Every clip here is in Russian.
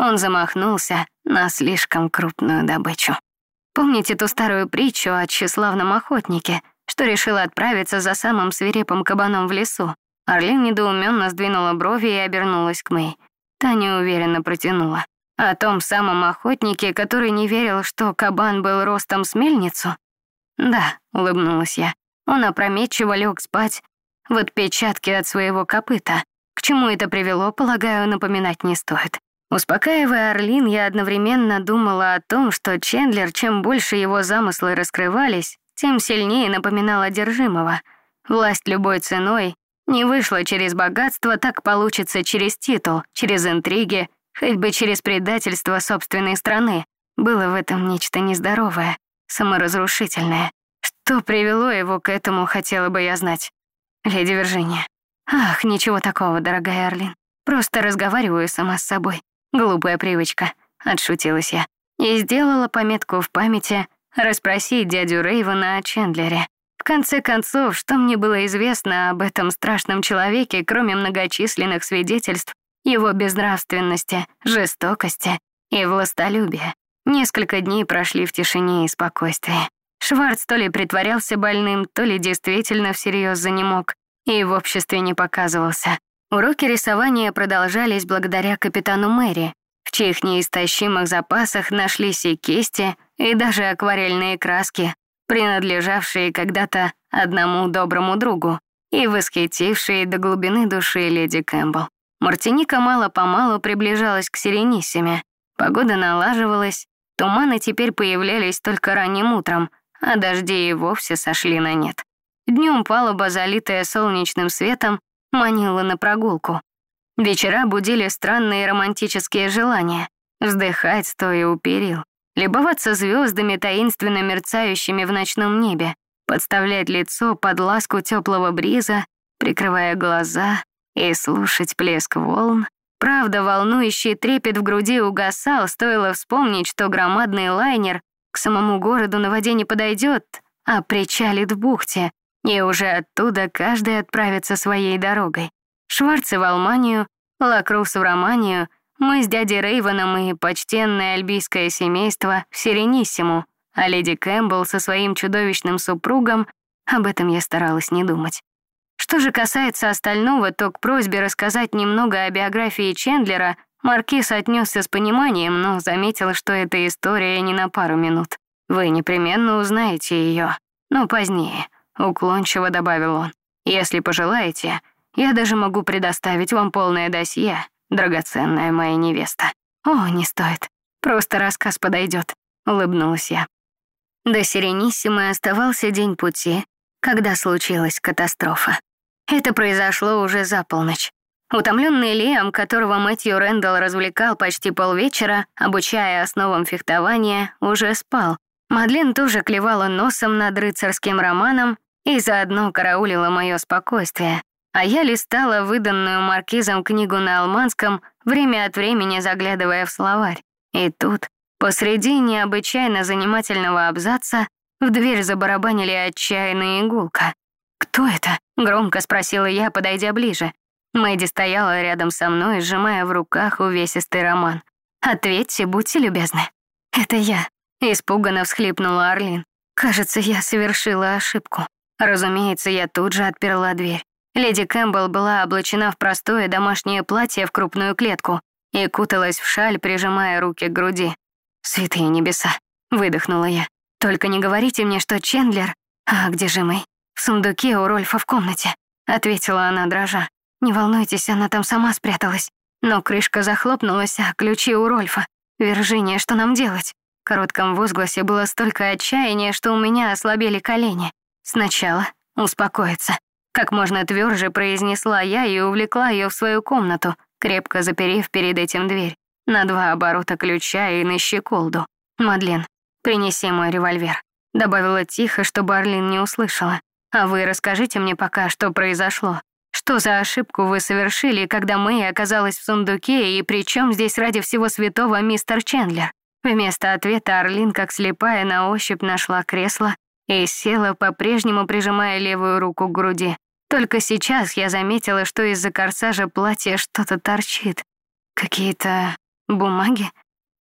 он замахнулся на слишком крупную добычу. Помните ту старую притчу о тщеславном охотнике, что решил отправиться за самым свирепым кабаном в лесу? Орлин недоуменно сдвинула брови и обернулась к Мэй. Та неуверенно протянула. О том самом охотнике, который не верил, что кабан был ростом с мельницу? Да, улыбнулась я. Он опрометчиво лег спать в отпечатке от своего копыта. К чему это привело, полагаю, напоминать не стоит. Успокаивая Орлин, я одновременно думала о том, что Чендлер, чем больше его замыслы раскрывались, тем сильнее напоминал одержимого. Власть любой ценой не вышла через богатство, так получится через титул, через интриги, хоть бы через предательство собственной страны. Было в этом нечто нездоровое, саморазрушительное. Что привело его к этому, хотела бы я знать. Леди Виржиния. Ах, ничего такого, дорогая Орлин. Просто разговариваю сама с собой. Глупая привычка, отшутилась я. И сделала пометку в памяти расспросить дядю Рейвена о Чендлере. В конце концов, что мне было известно об этом страшном человеке, кроме многочисленных свидетельств его безнравственности, жестокости и властолюбия? Несколько дней прошли в тишине и спокойствии. Шварц то ли притворялся больным, то ли действительно всерьез занемог и в обществе не показывался. Уроки рисования продолжались благодаря капитану Мэри, в чьих неистощимых запасах нашлись и кисти, и даже акварельные краски, принадлежавшие когда-то одному доброму другу и восхитившие до глубины души леди Кэмпбелл. Мартиника мало-помалу приближалась к Сирениссиме. Погода налаживалась, туманы теперь появлялись только ранним утром, а дожди и вовсе сошли на нет. Днем палуба, залитая солнечным светом, манила на прогулку. Вечера будили странные романтические желания. Вздыхать, стоя у перил. Любоваться звездами, таинственно мерцающими в ночном небе. Подставлять лицо под ласку теплого бриза, прикрывая глаза и слушать плеск волн. Правда, волнующий трепет в груди угасал, стоило вспомнить, что громадный лайнер к самому городу на воде не подойдет, а причалит в бухте, и уже оттуда каждый отправится своей дорогой. Шварцы в Алманию, Лакрус в Романию, мы с дядей Рейвеном и почтенное альбийское семейство в Сирениссиму, а леди Кэмпбелл со своим чудовищным супругом, об этом я старалась не думать. Что же касается остального, то к просьбе рассказать немного о биографии Чендлера Маркиз отнесся с пониманием, но заметил, что эта история не на пару минут. Вы непременно узнаете ее, но позднее — Уклончиво добавил он. «Если пожелаете, я даже могу предоставить вам полное досье, драгоценная моя невеста». «О, не стоит. Просто рассказ подойдет», — улыбнулась я. До Сирениссимы оставался день пути, когда случилась катастрофа. Это произошло уже за полночь. Утомленный Лиам, которого Мэтью Рэндалл развлекал почти полвечера, обучая основам фехтования, уже спал. Мадлен тоже клевала носом над рыцарским романом и заодно караулила мое спокойствие, а я листала выданную маркизом книгу на алманском, время от времени заглядывая в словарь. И тут, посреди необычайно занимательного абзаца, в дверь забарабанили отчаянная игулка. «Кто это?» — громко спросила я, подойдя ближе. Мэдди стояла рядом со мной, сжимая в руках увесистый роман. «Ответьте, будьте любезны». «Это я», — испуганно всхлипнула Орлин. «Кажется, я совершила ошибку». Разумеется, я тут же отперла дверь. Леди Кэмпбелл была облачена в простое домашнее платье в крупную клетку и куталась в шаль, прижимая руки к груди. «Святые небеса!» — выдохнула я. «Только не говорите мне, что Чендлер...» «А где же мы?» «В сундуке у Рольфа в комнате», — ответила она, дрожа. «Не волнуйтесь, она там сама спряталась». Но крышка захлопнулась, а ключи у Рольфа. «Виржиния, что нам делать?» В коротком возгласе было столько отчаяния, что у меня ослабели колени. Сначала успокоиться. Как можно тверже произнесла я и увлекла ее в свою комнату, крепко заперев перед этим дверь. На два оборота ключа и на щеколду. «Мадлен, принеси мой револьвер», — добавила тихо, чтобы Арлин не услышала. «А вы расскажите мне пока, что произошло. Что за ошибку вы совершили, когда Мэй оказалась в сундуке, и при здесь ради всего святого мистер Чендлер?» Вместо ответа Арлин, как слепая, на ощупь нашла кресло и села, по-прежнему прижимая левую руку к груди. Только сейчас я заметила, что из-за корсажа платья что-то торчит. Какие-то Бумаги?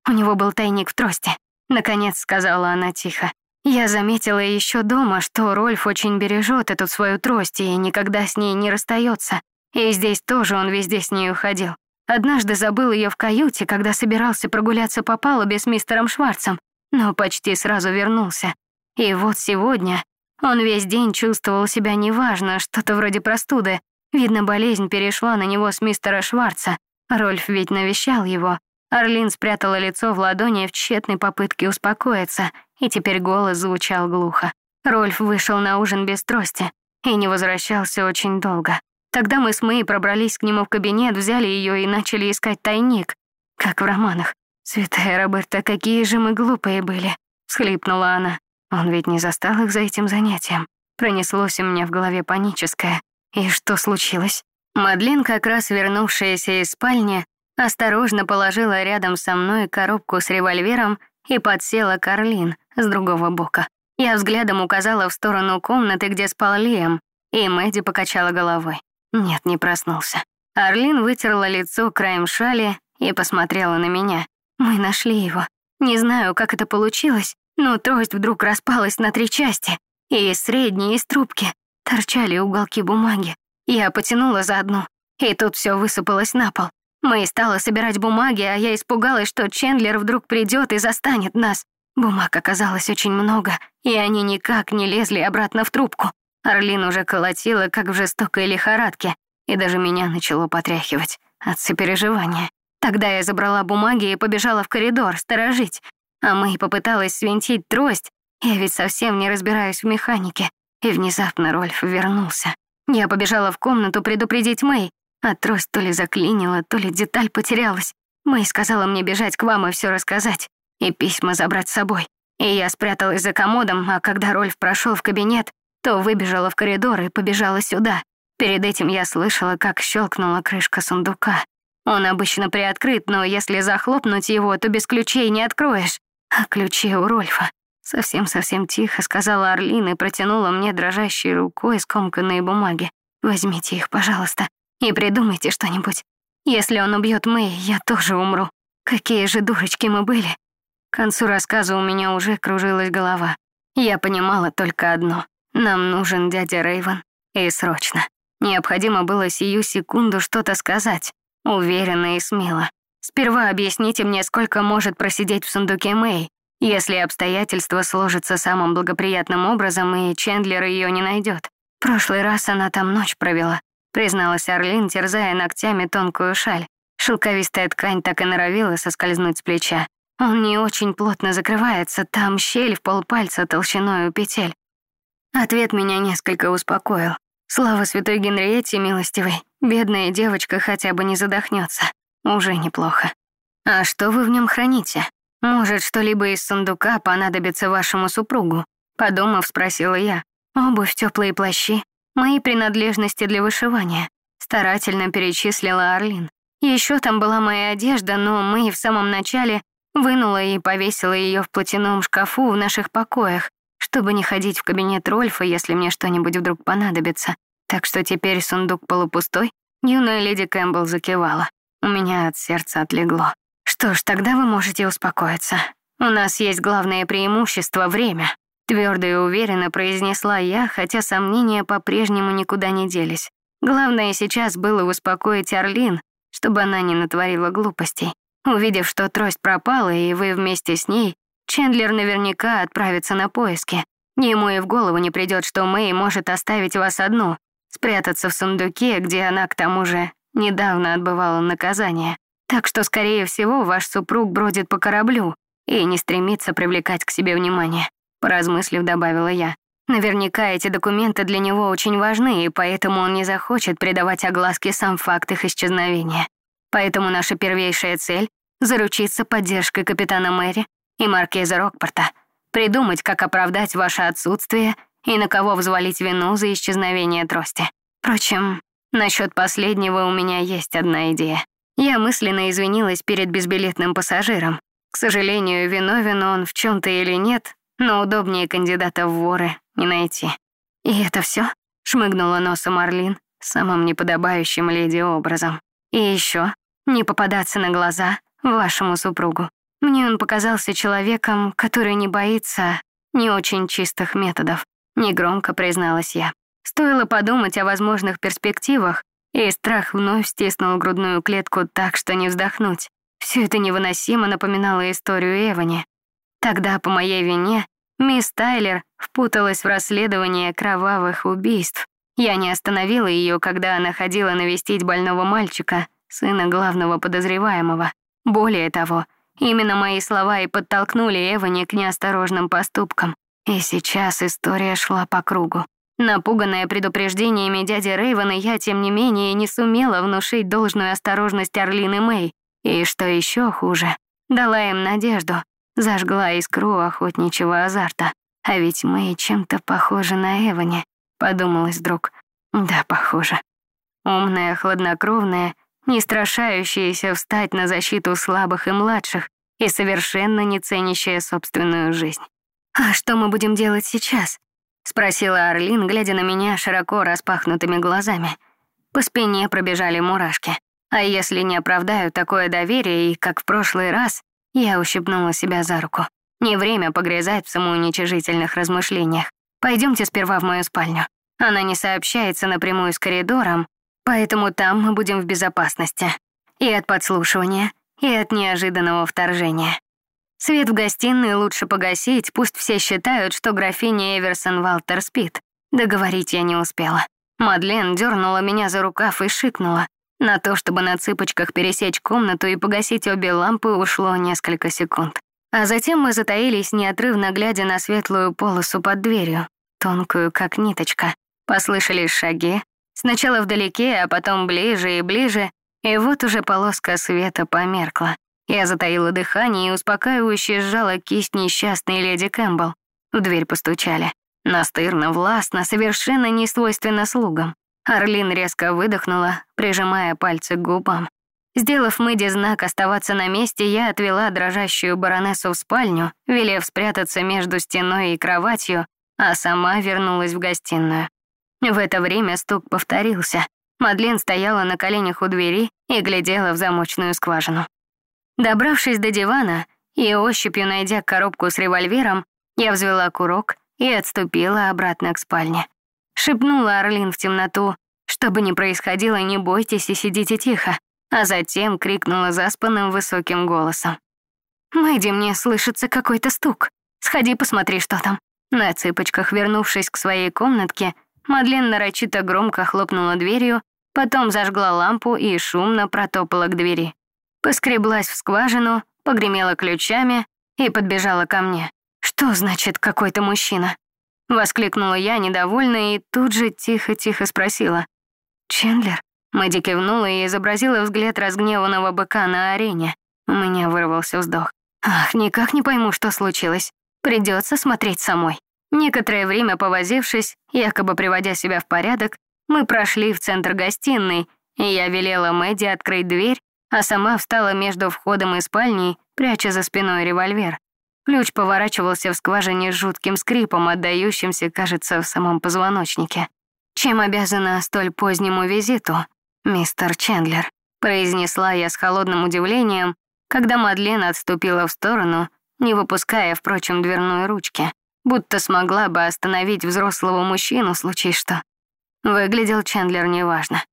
У него был тайник в трости. Наконец сказала она тихо. Я заметила еще дома, что Рольф очень бережет эту свою трость и никогда с ней не расстается. И здесь тоже он везде с ней уходил. Однажды забыл ее в каюте, когда собирался прогуляться по палубе с мистером Шварцем, но почти сразу вернулся. И вот сегодня он весь день чувствовал себя неважно, что-то вроде простуды. Видно, болезнь перешла на него с мистера Шварца. Рольф ведь навещал его. Орлин спрятала лицо в ладони в тщетной попытке успокоиться, и теперь голос звучал глухо. Рольф вышел на ужин без трости и не возвращался очень долго. Тогда мы с Мэй пробрались к нему в кабинет, взяли ее и начали искать тайник, как в романах. «Святая Роберта, какие же мы глупые были!» — всхлипнула она. Он ведь не застал их за этим занятием. Пронеслось у меня в голове паническое. И что случилось? Мадлен, как раз вернувшаяся из спальни, осторожно положила рядом со мной коробку с револьвером и подсела Карлин с другого бока. Я взглядом указала в сторону комнаты, где спал Лиам, и Мэдди покачала головой. Нет, не проснулся. Арлин вытерла лицо краем шали и посмотрела на меня. Мы нашли его. Не знаю, как это получилось, но трость вдруг распалась на три части, и из средней, из трубки торчали уголки бумаги. Я потянула за одну, и тут все высыпалось на пол. Мэй стала собирать бумаги, а я испугалась, что Чендлер вдруг придет и застанет нас. Бумаг оказалось очень много, и они никак не лезли обратно в трубку. Орлин уже колотила, как в жестокой лихорадке, и даже меня начало потряхивать от сопереживания. Тогда я забрала бумаги и побежала в коридор сторожить, а Мэй попыталась свинтить трость, я ведь совсем не разбираюсь в механике, и внезапно Рольф вернулся. Я побежала в комнату предупредить Мэй, а трость то ли заклинила, то ли деталь потерялась. Мэй сказала мне бежать к вам и все рассказать, и письма забрать с собой. И я спряталась за комодом, а когда Рольф прошел в кабинет, то выбежала в коридор и побежала сюда. Перед этим я слышала, как щелкнула крышка сундука. Он обычно приоткрыт, но если захлопнуть его, то без ключей не откроешь. А ключи у Рольфа. Совсем-совсем тихо сказала Орлин и протянула мне дрожащей рукой скомканные бумаги. «Возьмите их, пожалуйста, и придумайте что-нибудь. Если он убьет Мэй, я тоже умру. Какие же дурочки мы были». К концу рассказа у меня уже кружилась голова. Я понимала только одно. Нам нужен дядя Рейвен. И срочно. Необходимо было сию секунду что-то сказать. Уверенно и смело. Сперва объясните мне, сколько может просидеть в сундуке Мэй, если обстоятельства сложатся самым благоприятным образом, и Чендлер ее не найдет. Прошлый раз она там ночь провела, призналась Орлин, терзая ногтями тонкую шаль. Шелковистая ткань так и норовила соскользнуть с плеча. Он не очень плотно закрывается, там щель в полпальца толщиной у петель. Ответ меня несколько успокоил. Слава святой Генриетте милостивой, бедная девочка хотя бы не задохнется. Уже неплохо. А что вы в нем храните? Может, что-либо из сундука понадобится вашему супругу? Подумав, спросила я. Обувь, теплые плащи, мои принадлежности для вышивания. Старательно перечислила Орлин. Еще там была моя одежда, но мы в самом начале вынула и повесила ее в платяном шкафу в наших покоях, чтобы не ходить в кабинет Рольфа, если мне что-нибудь вдруг понадобится. Так что теперь сундук полупустой. Юная леди Кэмпбелл закивала. У меня от сердца отлегло. Что ж, тогда вы можете успокоиться. У нас есть главное преимущество — время. Твердо и уверенно произнесла я, хотя сомнения по-прежнему никуда не делись. Главное сейчас было успокоить Орлин, чтобы она не натворила глупостей. Увидев, что трость пропала, и вы вместе с ней, Чендлер наверняка отправится на поиски. Ему и в голову не придет, что Мэй может оставить вас одну, спрятаться в сундуке, где она, к тому же, недавно отбывала наказание. Так что, скорее всего, ваш супруг бродит по кораблю и не стремится привлекать к себе внимание. Поразмыслив, добавила я. Наверняка эти документы для него очень важны, и поэтому он не захочет придавать огласке сам факт их исчезновения. Поэтому наша первейшая цель — заручиться поддержкой капитана Мэри и маркиза Рокпорта, придумать, как оправдать ваше отсутствие и на кого взвалить вину за исчезновение трости. Впрочем, насчет последнего у меня есть одна идея. Я мысленно извинилась перед безбилетным пассажиром. К сожалению, виновен он в чем то или нет, но удобнее кандидата в воры не найти. И это все? шмыгнула носом Марлин самым неподобающим леди образом. И еще не попадаться на глаза, вашему супругу. Мне он показался человеком, который не боится не очень чистых методов, негромко призналась я. Стоило подумать о возможных перспективах, и страх вновь стиснул грудную клетку так, что не вздохнуть. Все это невыносимо напоминало историю Эвани. Тогда по моей вине мисс Тайлер впуталась в расследование кровавых убийств. Я не остановила ее, когда она ходила навестить больного мальчика, сына главного подозреваемого. Более того, именно мои слова и подтолкнули Эвани к неосторожным поступкам. И сейчас история шла по кругу. Напуганная предупреждениями дяди Рейвена, я, тем не менее, не сумела внушить должную осторожность Орлины Мэй. И что еще хуже, дала им надежду, зажгла искру охотничьего азарта. А ведь Мэй чем-то похожа на Эвани, подумалось вдруг. Да, похоже. Умная, хладнокровная, не страшающаяся встать на защиту слабых и младших и совершенно не ценящая собственную жизнь. «А что мы будем делать сейчас?» Спросила Орлин, глядя на меня широко распахнутыми глазами. По спине пробежали мурашки. А если не оправдаю такое доверие, и как в прошлый раз, я ущипнула себя за руку. Не время погрязать в самоуничижительных размышлениях. Пойдемте сперва в мою спальню. Она не сообщается напрямую с коридором, поэтому там мы будем в безопасности. И от подслушивания, и от неожиданного вторжения. Свет в гостиной лучше погасить, пусть все считают, что графиня Эверсон Валтер спит. Договорить я не успела. Мадлен дернула меня за рукав и шикнула. На то, чтобы на цыпочках пересечь комнату и погасить обе лампы, ушло несколько секунд. А затем мы затаились, неотрывно глядя на светлую полосу под дверью, тонкую, как ниточка. Послышались шаги, сначала вдалеке, а потом ближе и ближе, и вот уже полоска света померкла. Я затаила дыхание и успокаивающе сжала кисть несчастной леди Кэмпбелл. В дверь постучали. Настырно, властно, совершенно не свойственно слугам. Орлин резко выдохнула, прижимая пальцы к губам. Сделав Мэдди знак оставаться на месте, я отвела дрожащую баронессу в спальню, велев спрятаться между стеной и кроватью, а сама вернулась в гостиную. В это время стук повторился. Мадлен стояла на коленях у двери и глядела в замочную скважину. Добравшись до дивана и ощупью найдя коробку с револьвером, я взвела курок и отступила обратно к спальне. Шепнула Орлин в темноту, что бы ни происходило, не бойтесь и сидите тихо, а затем крикнула заспанным высоким голосом. «Мэйди, мне слышится какой-то стук. Сходи, посмотри, что там». На цыпочках, вернувшись к своей комнатке, Мадлен нарочито громко хлопнула дверью, потом зажгла лампу и шумно протопала к двери поскреблась в скважину, погремела ключами и подбежала ко мне. «Что значит какой-то мужчина?» Воскликнула я, недовольна, и тут же тихо-тихо спросила. «Чендлер?» Мэдди кивнула и изобразила взгляд разгневанного быка на арене. У меня вырвался вздох. «Ах, никак не пойму, что случилось. Придется смотреть самой». Некоторое время повозившись, якобы приводя себя в порядок, мы прошли в центр гостиной, и я велела Мэдди открыть дверь а сама встала между входом и спальней, пряча за спиной револьвер. Ключ поворачивался в скважине с жутким скрипом, отдающимся, кажется, в самом позвоночнике. «Чем обязана столь позднему визиту, мистер Чендлер?» произнесла я с холодным удивлением, когда Мадлен отступила в сторону, не выпуская, впрочем, дверной ручки, будто смогла бы остановить взрослого мужчину, случай что. Выглядел Чендлер неважно.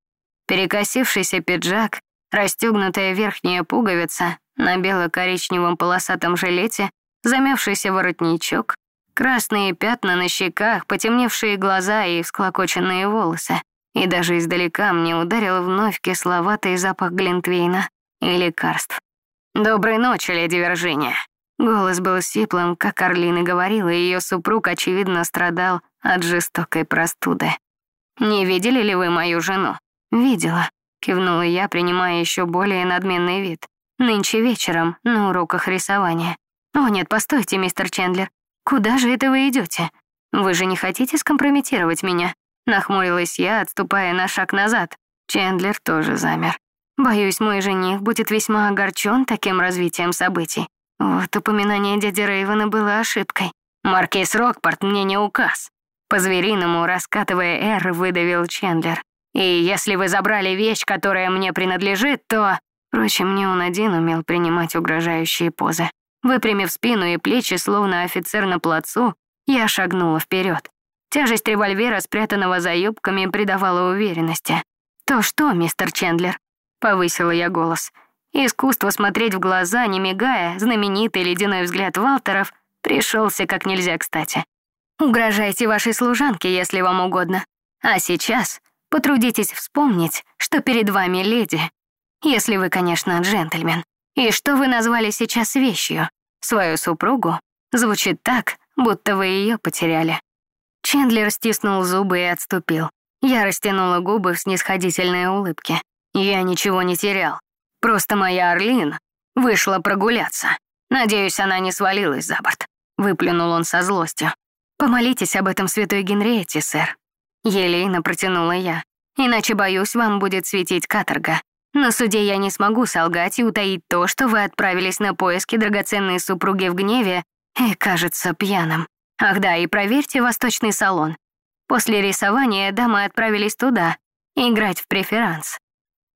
Перекосившийся пиджак, Расстегнутая верхняя пуговица на бело-коричневом полосатом жилете, замявшийся воротничок, красные пятна на щеках, потемневшие глаза и всклокоченные волосы. И даже издалека мне ударил вновь кисловатый запах глинтвейна и лекарств. «Доброй ночи, леди Виржиния». Голос был сиплым, как Орлина говорила, и ее супруг, очевидно, страдал от жестокой простуды. «Не видели ли вы мою жену?» «Видела кивнула я, принимая еще более надменный вид. Нынче вечером на уроках рисования. О нет, постойте, мистер Чендлер. Куда же это вы идете? Вы же не хотите скомпрометировать меня? Нахмурилась я, отступая на шаг назад. Чендлер тоже замер. Боюсь, мой жених будет весьма огорчен таким развитием событий. Вот упоминание дяди Рейвена было ошибкой. Маркиз Рокпорт мне не указ. По-звериному, раскатывая «Р», выдавил Чендлер. И если вы забрали вещь, которая мне принадлежит, то...» Впрочем, не он один умел принимать угрожающие позы. Выпрямив спину и плечи, словно офицер на плацу, я шагнула вперед. Тяжесть револьвера, спрятанного за юбками, придавала уверенности. «То что, мистер Чендлер?» — повысила я голос. Искусство смотреть в глаза, не мигая, знаменитый ледяной взгляд Валтеров пришелся как нельзя кстати. «Угрожайте вашей служанке, если вам угодно. А сейчас потрудитесь вспомнить, что перед вами леди. Если вы, конечно, джентльмен. И что вы назвали сейчас вещью? Свою супругу? Звучит так, будто вы ее потеряли». Чендлер стиснул зубы и отступил. Я растянула губы в снисходительной улыбке. Я ничего не терял. Просто моя Орлин вышла прогуляться. Надеюсь, она не свалилась за борт. Выплюнул он со злостью. «Помолитесь об этом святой Генриете, сэр». Елейно протянула я. «Иначе, боюсь, вам будет светить каторга. На суде я не смогу солгать и утаить то, что вы отправились на поиски драгоценной супруги в гневе и, кажется, пьяным. Ах да, и проверьте восточный салон. После рисования дамы отправились туда, играть в преферанс.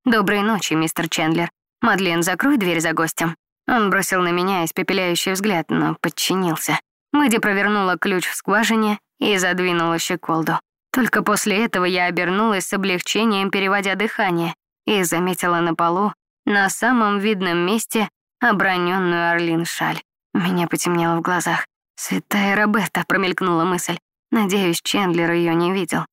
Доброй ночи, мистер Чендлер. Мадлен, закрой дверь за гостем. Он бросил на меня испепеляющий взгляд, но подчинился. Мэдди провернула ключ в скважине и задвинула щеколду. Только после этого я обернулась с облегчением, переводя дыхание, и заметила на полу, на самом видном месте, оброненную Орлин шаль. Меня потемнело в глазах. «Святая Роберта», — промелькнула мысль. Надеюсь, Чендлер ее не видел.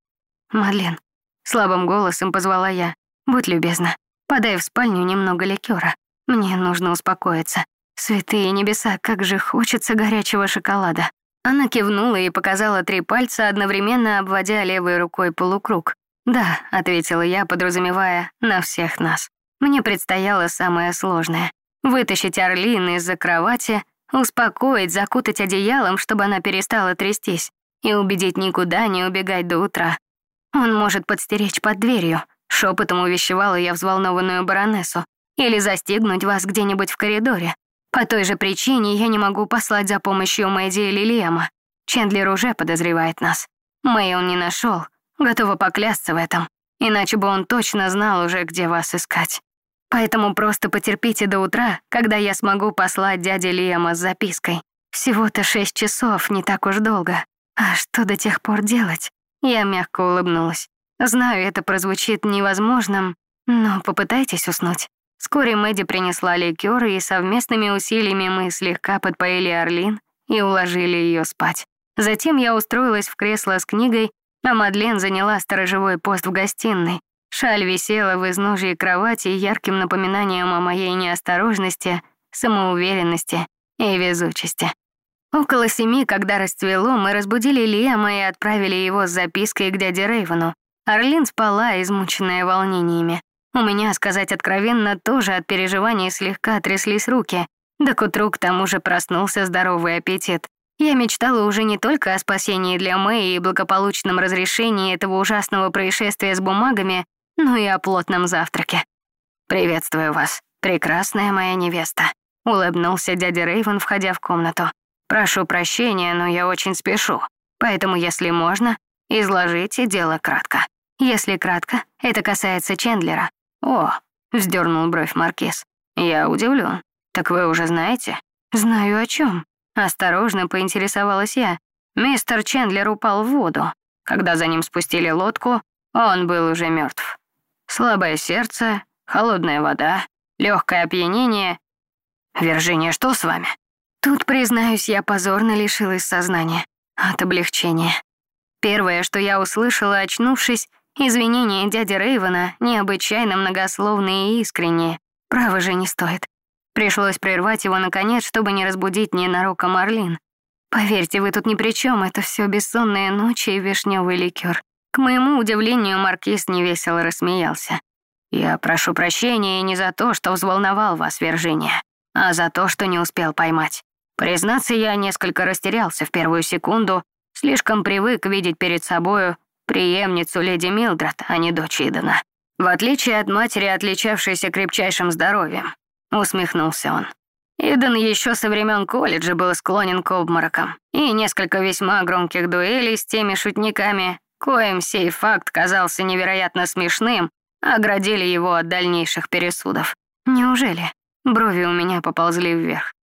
«Мадлен», — слабым голосом позвала я. «Будь любезна, подай в спальню немного ликера. Мне нужно успокоиться. Святые небеса, как же хочется горячего шоколада». Она кивнула и показала три пальца, одновременно обводя левой рукой полукруг. «Да», — ответила я, подразумевая, на всех нас. Мне предстояло самое сложное — вытащить Орлин из-за кровати Успокоить, закутать одеялом, чтобы она перестала трястись, и убедить никуда не убегать до утра. Он может подстеречь под дверью, шепотом увещевала я взволнованную баронессу, или застигнуть вас где-нибудь в коридоре. По той же причине я не могу послать за помощью Мэдди или Лиама. Чендлер уже подозревает нас. Мэй он не нашел, готова поклясться в этом, иначе бы он точно знал уже, где вас искать. Поэтому просто потерпите до утра, когда я смогу послать дяде Лиама с запиской. Всего-то шесть часов, не так уж долго. А что до тех пор делать? Я мягко улыбнулась. Знаю, это прозвучит невозможным, но попытайтесь уснуть. Вскоре Мэдди принесла ликер, и совместными усилиями мы слегка подпоили Орлин и уложили ее спать. Затем я устроилась в кресло с книгой, а Мадлен заняла сторожевой пост в гостиной, Шаль висела в изножье кровати ярким напоминанием о моей неосторожности, самоуверенности и везучести. Около семи, когда расцвело, мы разбудили Лиама и отправили его с запиской к дяде Рейвену. Орлин спала, измученная волнениями. У меня, сказать откровенно, тоже от переживаний слегка тряслись руки. Да к утру к тому же проснулся здоровый аппетит. Я мечтала уже не только о спасении для Мэй и благополучном разрешении этого ужасного происшествия с бумагами, ну и о плотном завтраке. «Приветствую вас, прекрасная моя невеста», — улыбнулся дядя Рейвен, входя в комнату. «Прошу прощения, но я очень спешу, поэтому, если можно, изложите дело кратко. Если кратко, это касается Чендлера». «О», — вздернул бровь Маркиз, — «я удивлен. Так вы уже знаете?» «Знаю о чем. Осторожно поинтересовалась я. Мистер Чендлер упал в воду. Когда за ним спустили лодку, он был уже мертв. Слабое сердце, холодная вода, легкое опьянение. Виржиния, что с вами? Тут, признаюсь, я позорно лишилась сознания. От облегчения. Первое, что я услышала, очнувшись, извинения дяди Рейвена необычайно многословные и искренние. Право же не стоит. Пришлось прервать его наконец, чтобы не разбудить ненароком Марлин. Поверьте, вы тут ни при чем, это все бессонные ночи и вишневый ликер. К моему удивлению, маркиз невесело рассмеялся. «Я прошу прощения не за то, что взволновал вас, Виржиния, а за то, что не успел поймать. Признаться, я несколько растерялся в первую секунду, слишком привык видеть перед собою преемницу леди Милдред, а не дочь Идена. В отличие от матери, отличавшейся крепчайшим здоровьем, усмехнулся он. Иден еще со времен колледжа был склонен к обморокам, и несколько весьма громких дуэлей с теми шутниками, коим сей факт казался невероятно смешным, оградили его от дальнейших пересудов. Неужели? Брови у меня поползли вверх.